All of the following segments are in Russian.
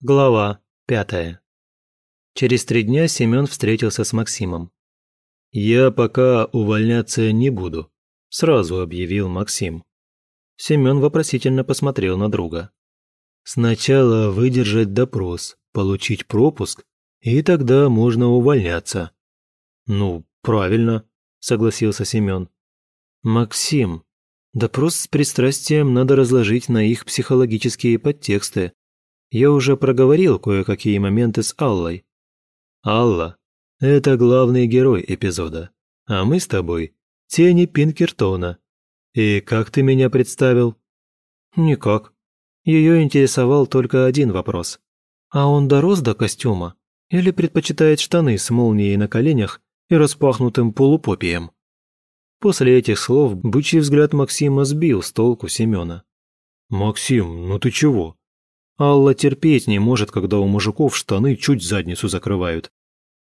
Глава пятая. Через три дня Семен встретился с Максимом. «Я пока увольняться не буду», – сразу объявил Максим. Семен вопросительно посмотрел на друга. «Сначала выдержать допрос, получить пропуск, и тогда можно увольняться». «Ну, правильно», – согласился Семен. «Максим, допрос с пристрастием надо разложить на их психологические подтексты. Я уже проговорил кое-какие моменты с Аллой. Алла – это главный герой эпизода, а мы с тобой – тени Пинкертона. И как ты меня представил? Никак. Ее интересовал только один вопрос. А он дорос до костюма или предпочитает штаны с молнией на коленях и распахнутым полупопием? После этих слов бычий взгляд Максима сбил с толку Семена. «Максим, ну ты чего?» Алла терпеть не может, когда у мужиков штаны чуть задницу закрывают.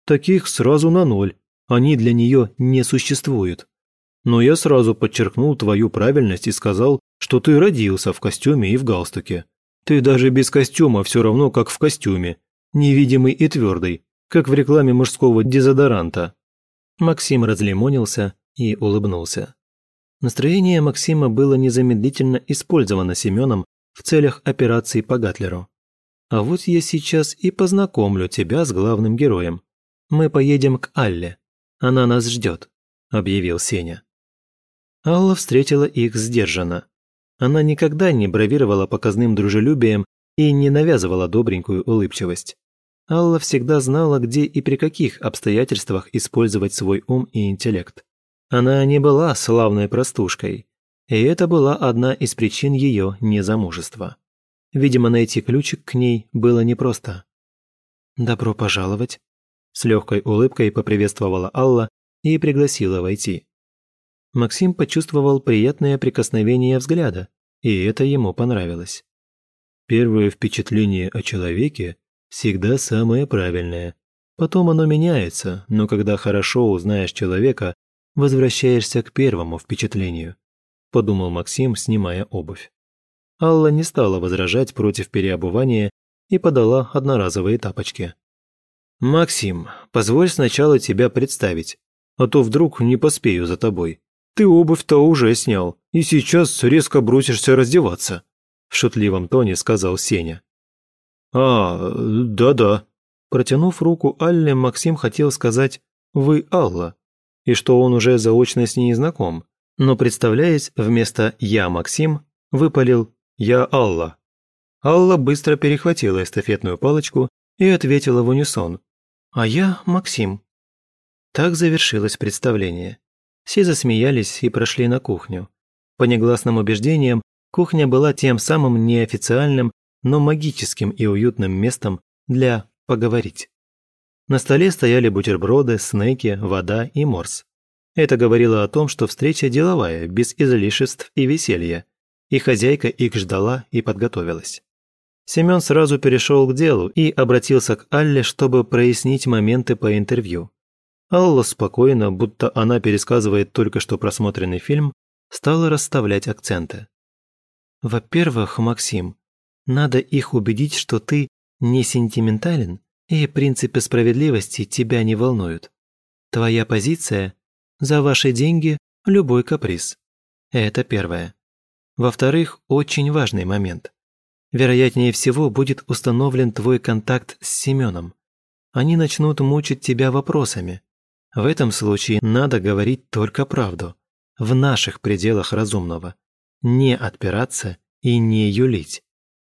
Таких сразу на ноль, они для нее не существуют. Но я сразу подчеркнул твою правильность и сказал, что ты родился в костюме и в галстуке. Ты даже без костюма все равно как в костюме, невидимый и твердый, как в рекламе мужского дезодоранта. Максим разлимонился и улыбнулся. Настроение Максима было незамедлительно использовано Семеном в целях операции по Гатлеру. А вот я сейчас и познакомлю тебя с главным героем. Мы поедем к Алле. Она нас ждет», – объявил Сеня. Алла встретила их сдержанно. Она никогда не бравировала показным дружелюбием и не навязывала добренькую улыбчивость. Алла всегда знала, где и при каких обстоятельствах использовать свой ум и интеллект. Она не была славной простушкой, и это была одна из причин ее незамужества. Видимо, найти ключик к ней было непросто. «Добро пожаловать», – с легкой улыбкой поприветствовала Алла и пригласила войти. Максим почувствовал приятное прикосновение взгляда, и это ему понравилось. Первое впечатление о человеке всегда самое правильное. Потом оно меняется, но когда хорошо узнаешь человека, возвращаешься к первому впечатлению подумал Максим, снимая обувь. Алла не стала возражать против переобувания и подала одноразовые тапочки. «Максим, позволь сначала тебя представить, а то вдруг не поспею за тобой. Ты обувь-то уже снял, и сейчас резко бросишься раздеваться», в шутливом тоне сказал Сеня. «А, да-да». Протянув руку Алле, Максим хотел сказать «Вы Алла», и что он уже заочно с ней знаком, но, представляясь, вместо «я Максим» выпалил «я Алла». Алла быстро перехватила эстафетную палочку и ответила в унисон «А я Максим». Так завершилось представление. Все засмеялись и прошли на кухню. По негласным убеждениям, кухня была тем самым неофициальным, но магическим и уютным местом для поговорить. На столе стояли бутерброды, снеки, вода и морс. Это говорило о том, что встреча деловая, без излишеств и веселья, и хозяйка их ждала и подготовилась. Семен сразу перешел к делу и обратился к Алле, чтобы прояснить моменты по интервью. Алла спокойно, будто она пересказывает только что просмотренный фильм, стала расставлять акценты. «Во-первых, Максим, надо их убедить, что ты не сентиментален и принципы справедливости тебя не волнуют. Твоя позиция за ваши деньги любой каприз. Это первое. Во-вторых, очень важный момент. Вероятнее всего будет установлен твой контакт с Семеном. Они начнут мучить тебя вопросами. В этом случае надо говорить только правду, в наших пределах разумного. Не отпираться и не юлить.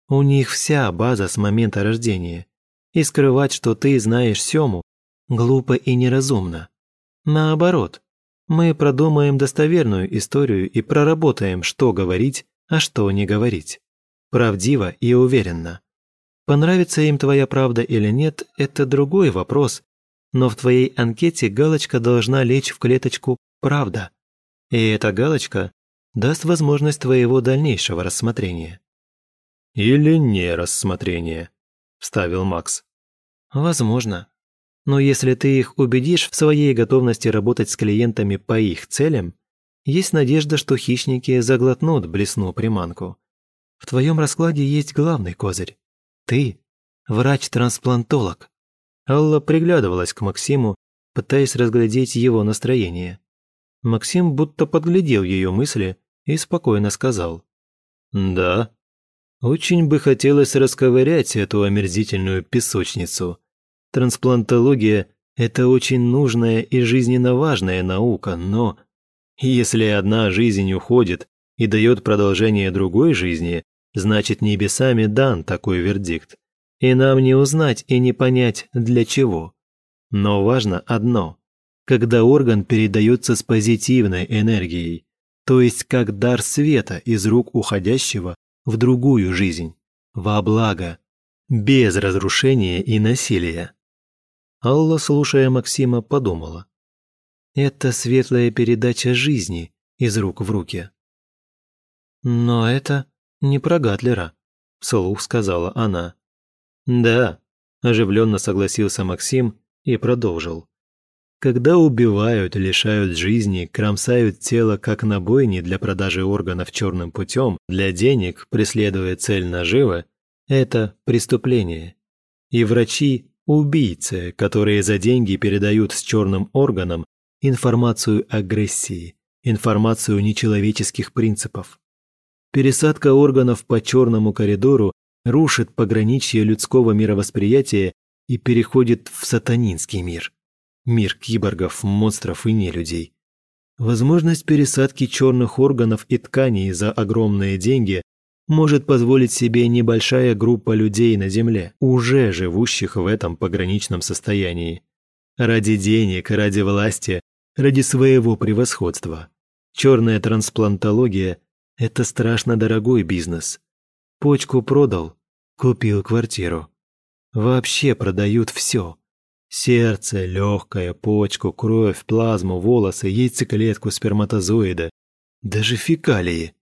У них вся база с момента рождения. И скрывать, что ты знаешь Сему, глупо и неразумно. Наоборот, мы продумаем достоверную историю и проработаем, что говорить, а что не говорить. Правдиво и уверенно. Понравится им твоя правда или нет – это другой вопрос, но в твоей анкете галочка должна лечь в клеточку «Правда». И эта галочка даст возможность твоего дальнейшего рассмотрения. «Или не рассмотрения», – вставил Макс. «Возможно. Но если ты их убедишь в своей готовности работать с клиентами по их целям, есть надежда, что хищники заглотнут блесну приманку. В твоем раскладе есть главный козырь. Ты врач-трансплантолог». Алла приглядывалась к Максиму, пытаясь разглядеть его настроение. Максим будто подглядел ее мысли и спокойно сказал. «Да, очень бы хотелось расковырять эту омерзительную песочницу. Трансплантология – это очень нужная и жизненно важная наука, но если одна жизнь уходит и дает продолжение другой жизни, значит небесами дан такой вердикт. И нам не узнать и не понять, для чего. Но важно одно – когда орган передается с позитивной энергией, то есть как дар света из рук уходящего в другую жизнь, во благо, без разрушения и насилия. Алла, слушая Максима, подумала. Это светлая передача жизни из рук в руки. Но это не про Гатлера, вслух сказала она. Да, оживленно согласился Максим и продолжил. Когда убивают, лишают жизни, кромсают тело как на бойне для продажи органов черным путем, для денег, преследуя цель наживы, это преступление. И врачи – убийцы, которые за деньги передают с черным органом информацию агрессии, информацию нечеловеческих принципов. Пересадка органов по черному коридору рушит пограничье людского мировосприятия и переходит в сатанинский мир – Мир киборгов, монстров и нелюдей. Возможность пересадки черных органов и тканей за огромные деньги может позволить себе небольшая группа людей на Земле, уже живущих в этом пограничном состоянии. Ради денег, ради власти, ради своего превосходства. Черная трансплантология – это страшно дорогой бизнес. Почку продал, купил квартиру. Вообще продают все. Сердце, легкое, почку, кровь, плазму, волосы, яйцеклетку, сперматозоиды. Даже фекалии.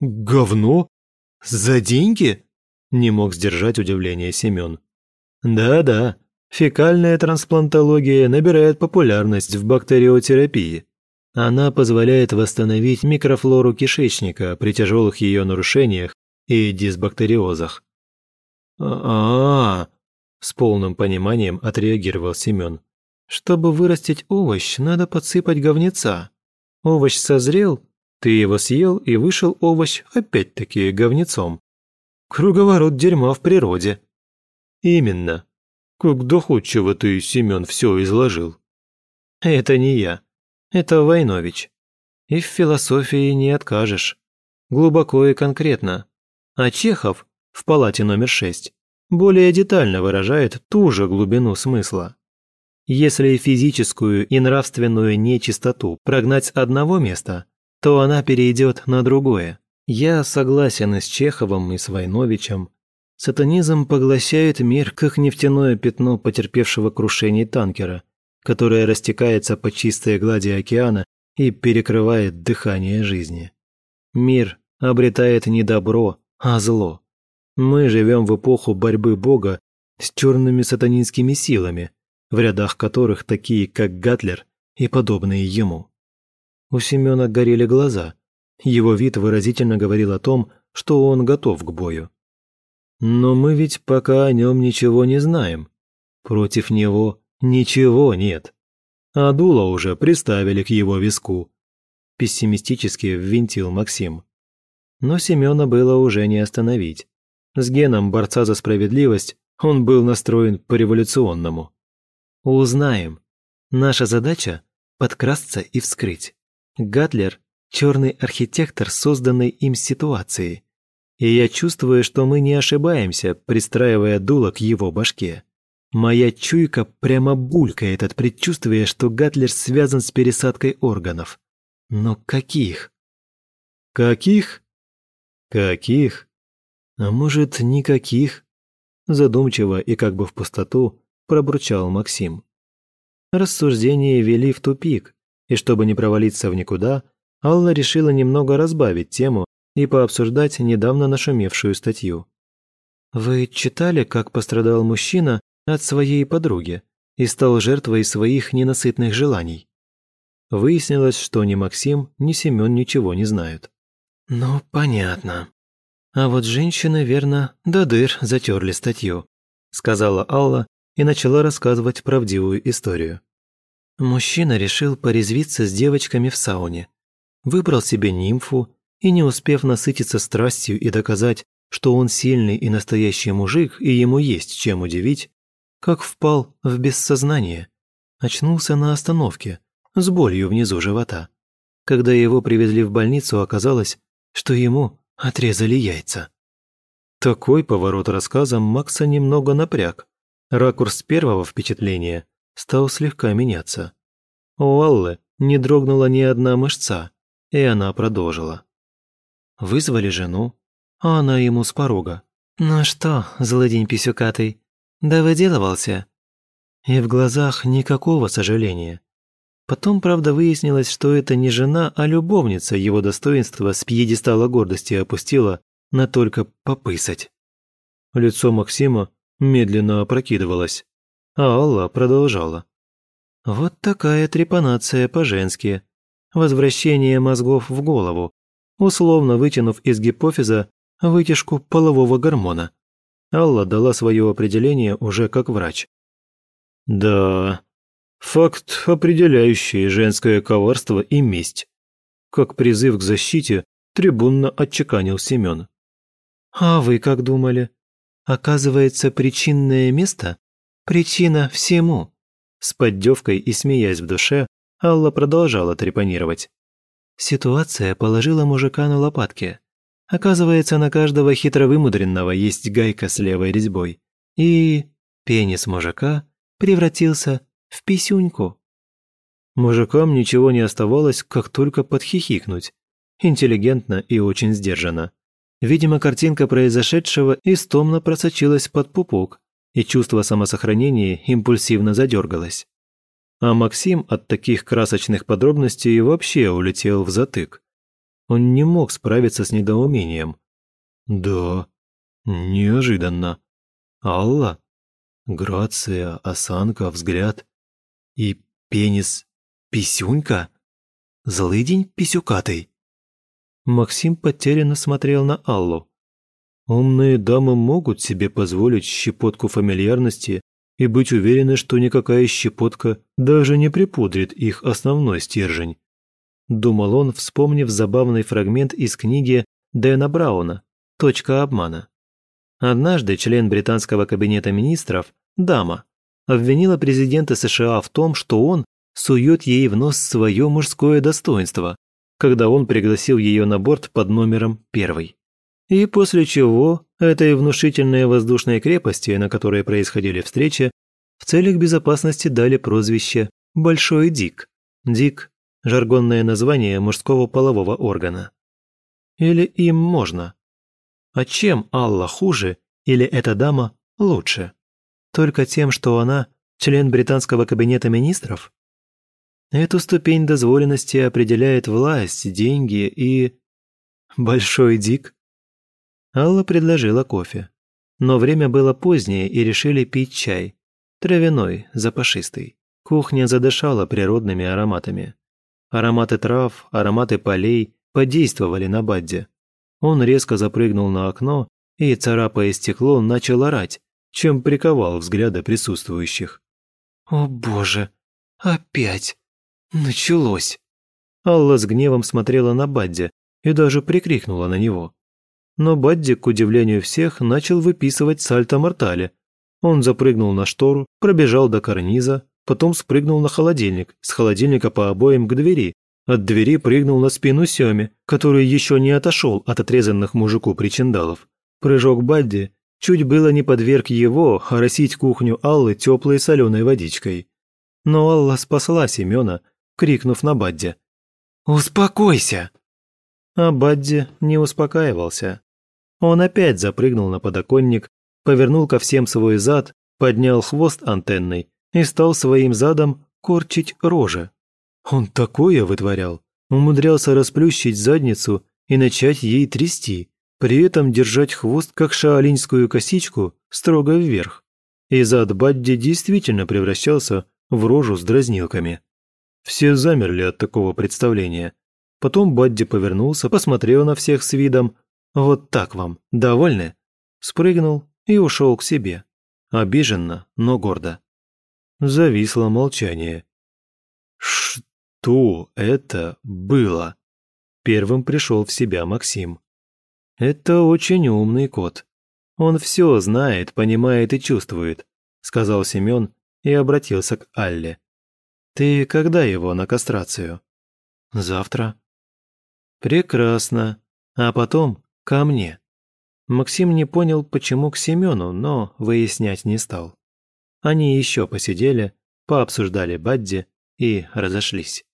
«Говно? За деньги?» Не мог сдержать удивление Семен. «Да-да, фекальная трансплантология набирает популярность в бактериотерапии. Она позволяет восстановить микрофлору кишечника при тяжелых ее нарушениях и дисбактериозах». «А-а-а!» С полным пониманием отреагировал Семен. Чтобы вырастить овощ, надо подсыпать говнеца. Овощ созрел, ты его съел, и вышел овощ опять-таки говнецом. Круговорот дерьма в природе. Именно. Как доходчиво ты, Семен, все изложил. Это не я. Это Войнович. И в философии не откажешь. Глубоко и конкретно. А Чехов в палате номер шесть более детально выражает ту же глубину смысла. Если физическую и нравственную нечистоту прогнать с одного места, то она перейдет на другое. Я согласен и с Чеховым, и с Войновичем. Сатанизм поглощает мир, как нефтяное пятно потерпевшего крушение танкера, которое растекается по чистой глади океана и перекрывает дыхание жизни. Мир обретает не добро, а зло. Мы живем в эпоху борьбы Бога с черными сатанинскими силами, в рядах которых такие, как Гатлер и подобные ему. У Семена горели глаза. Его вид выразительно говорил о том, что он готов к бою. Но мы ведь пока о нем ничего не знаем. Против него ничего нет. А дуло уже приставили к его виску. Пессимистически ввинтил Максим. Но Семена было уже не остановить. С геном борца за справедливость он был настроен по-революционному. Узнаем. Наша задача – подкрасться и вскрыть. Гатлер – черный архитектор созданной им ситуации. И я чувствую, что мы не ошибаемся, пристраивая дуло к его башке. Моя чуйка прямо булькает от предчувствия, что Гатлер связан с пересадкой органов. Но каких? Каких? Каких? «А может, никаких?» Задумчиво и как бы в пустоту пробурчал Максим. Рассуждения вели в тупик, и чтобы не провалиться в никуда, Алла решила немного разбавить тему и пообсуждать недавно нашумевшую статью. «Вы читали, как пострадал мужчина от своей подруги и стал жертвой своих ненасытных желаний?» Выяснилось, что ни Максим, ни Семен ничего не знают. «Ну, понятно», а вот женщины, верно, до дыр затерли статью. – сказала Алла и начала рассказывать правдивую историю. Мужчина решил порезвиться с девочками в сауне. Выбрал себе нимфу и, не успев насытиться страстью и доказать, что он сильный и настоящий мужик, и ему есть чем удивить, как впал в бессознание. Очнулся на остановке, с болью внизу живота. Когда его привезли в больницу, оказалось, что ему отрезали яйца. Такой поворот рассказа Макса немного напряг. Ракурс первого впечатления стал слегка меняться. У Аллы не дрогнула ни одна мышца, и она продолжила. Вызвали жену, а она ему с порога. «Ну что, злодень писюкатый, да выделывался?» И в глазах никакого сожаления. Потом, правда, выяснилось, что это не жена, а любовница его достоинства с пьедестала гордости опустила на только попысать. Лицо Максима медленно опрокидывалось, а Алла продолжала. Вот такая трепанация по-женски. Возвращение мозгов в голову, условно вытянув из гипофиза вытяжку полового гормона. Алла дала свое определение уже как врач. Да, Факт, определяющий женское коварство и месть. Как призыв к защите трибунно отчеканил Семен. «А вы как думали? Оказывается, причинное место – причина всему». С поддевкой и смеясь в душе, Алла продолжала трепанировать. Ситуация положила мужика на лопатки. Оказывается, на каждого хитровымудренного есть гайка с левой резьбой. И пенис мужика превратился в писюньку. Мужикам ничего не оставалось, как только подхихикнуть. Интеллигентно и очень сдержанно. Видимо, картинка произошедшего истомно просочилась под пупок, и чувство самосохранения импульсивно задергалось. А Максим от таких красочных подробностей вообще улетел в затык. Он не мог справиться с недоумением. Да, неожиданно. Алла? Грация, осанка, взгляд. И пенис писюнька? Злыдень писюкатый? Максим потерянно смотрел на Аллу. Умные дамы могут себе позволить щепотку фамильярности и быть уверены, что никакая щепотка даже не припудрит их основной стержень. Думал он, вспомнив забавный фрагмент из книги Дэна Брауна «Точка обмана». Однажды член британского кабинета министров, дама, обвинила президента США в том, что он сует ей в нос свое мужское достоинство, когда он пригласил ее на борт под номером первый. И после чего этой внушительной воздушной крепости, на которой происходили встречи, в целях безопасности дали прозвище «Большой Дик». Дик – жаргонное название мужского полового органа. Или им можно. А чем Алла хуже или эта дама лучше? Только тем, что она член британского кабинета министров? Эту ступень дозволенности определяет власть, деньги и... Большой Дик? Алла предложила кофе. Но время было позднее, и решили пить чай. Травяной, запашистый. Кухня задышала природными ароматами. Ароматы трав, ароматы полей подействовали на Бадди. Он резко запрыгнул на окно и, царапая стекло, начал орать, чем приковал взгляды присутствующих. «О боже, опять! Началось!» Алла с гневом смотрела на Бадди и даже прикрикнула на него. Но Бадди, к удивлению всех, начал выписывать сальто-мортале. Он запрыгнул на штору, пробежал до карниза, потом спрыгнул на холодильник, с холодильника по обоим к двери, от двери прыгнул на спину Сёме, который еще не отошел от отрезанных мужику причиндалов. Прыжок Бадди чуть было не подверг его оросить кухню Аллы теплой соленой водичкой. Но Алла спасла Семена, крикнув на Бадди. «Успокойся!» А Бадди не успокаивался. Он опять запрыгнул на подоконник, повернул ко всем свой зад, поднял хвост антенной и стал своим задом корчить рожи. Он такое вытворял, умудрялся расплющить задницу и начать ей трясти, при этом держать хвост, как шаолиньскую косичку, строго вверх. И зад Бадди действительно превращался в рожу с дразнилками. Все замерли от такого представления. Потом Бадди повернулся, посмотрел на всех с видом «Вот так вам, довольны?» Спрыгнул и ушел к себе. обиженно, но гордо. Зависло молчание. «Что это было?» Первым пришел в себя Максим. «Это очень умный кот. Он все знает, понимает и чувствует», сказал Семен и обратился к Алле. «Ты когда его на кастрацию?» «Завтра». «Прекрасно. А потом ко мне». Максим не понял, почему к Семену, но выяснять не стал. Они еще посидели, пообсуждали Бадди и разошлись.